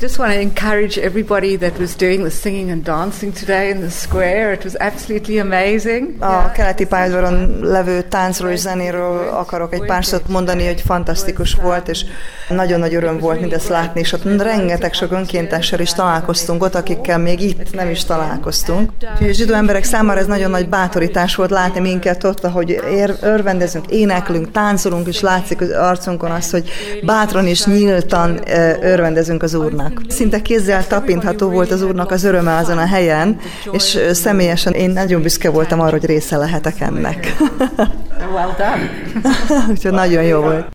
just want to encourage everybody that was doing the singing and dancing today in the square. It was absolutely amazing. A keleti pályadvaron levő táncról és zenéről akarok egy pár szót mondani, hogy fantasztikus volt, és nagyon nagy öröm volt mindezt látni, és ott rengeteg sok önkéntessel is találkoztunk ott, akikkel még itt nem is találkoztunk. Úgyhogy a zsidó emberek számára ez nagyon nagy bátorítás volt látni minket ott, ahogy ér, örvendezünk, éneklünk, táncolunk, és látszik az arcunkon azt, hogy bátran és nyíltan örvendezünk az Úrnak. Szinte kézzel tapintható volt az Úrnak az öröme azon a helyen, és személyesen én nagyon büszke voltam arra, hogy része lehetek ennek. Úgyhogy nagyon jó volt.